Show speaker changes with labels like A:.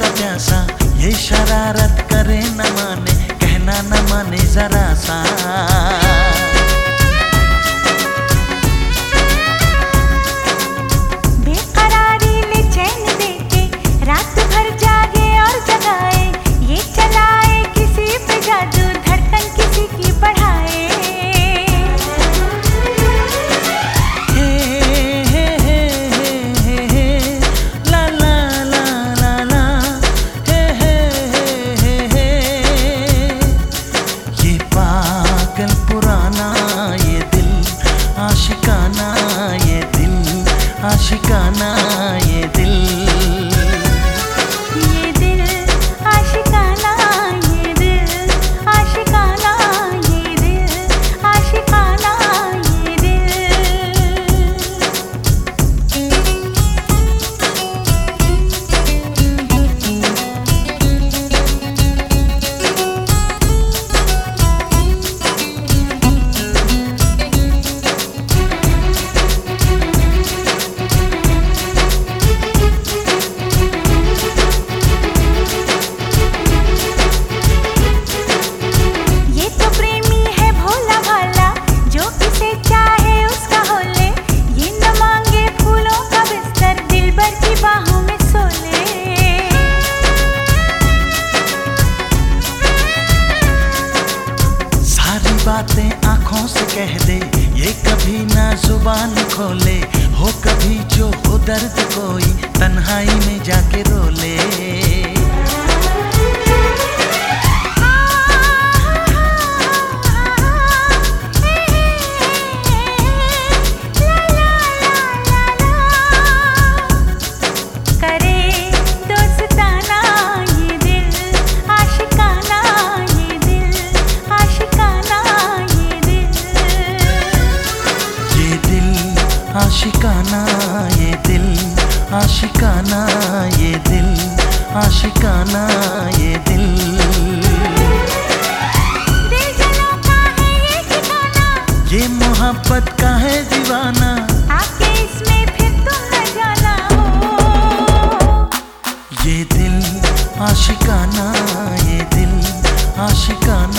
A: का प्यासा ये शरारत करे न माने कहना न माने जरा सा। ज़ुबान खोले हो कभी जो हो दर्द कोई तन्हाई में जाके रोले।
B: आशिकाना ये दिल आशिकाना ये दिल।
A: ये मोहब्बत का है दीवाना।
B: आपके इसमें फिर तुम न जाना हो।
A: ये दिल आशिकाना ये दिल आशिकाना